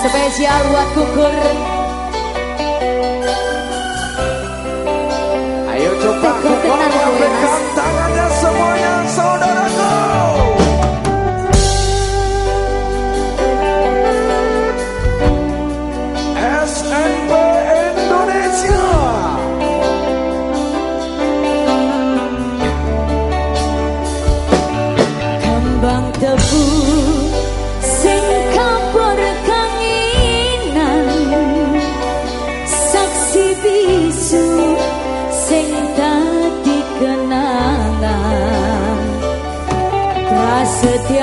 Spesial buat kukur Ayo coba kukur Lambaikan tangannya semuanya saudaraku. SNB Indonesia. Kembang tebu. 昨天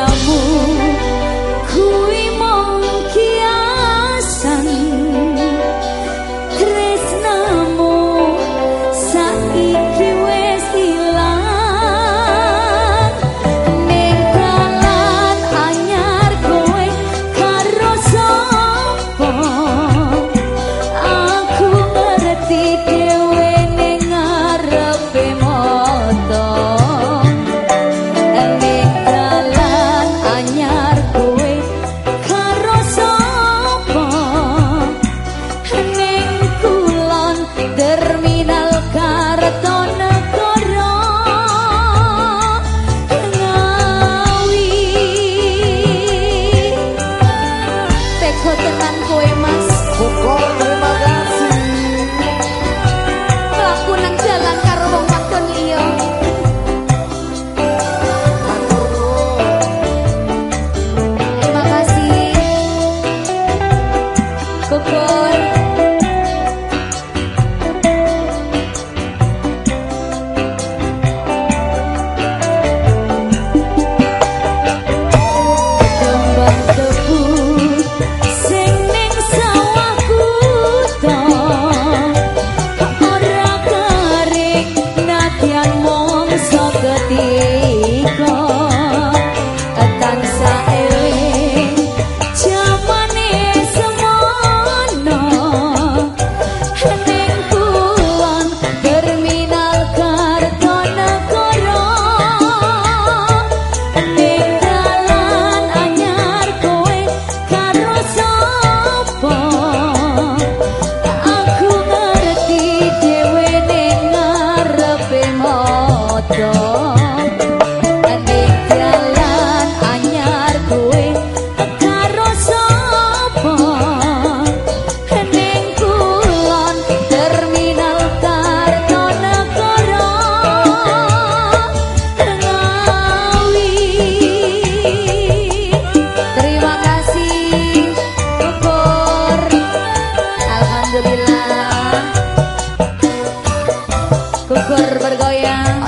Bogor bergoyang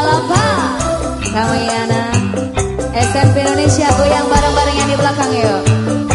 Palapa Ramayana SMP Indonesia goyang bareng-bareng yang di belakang yuk.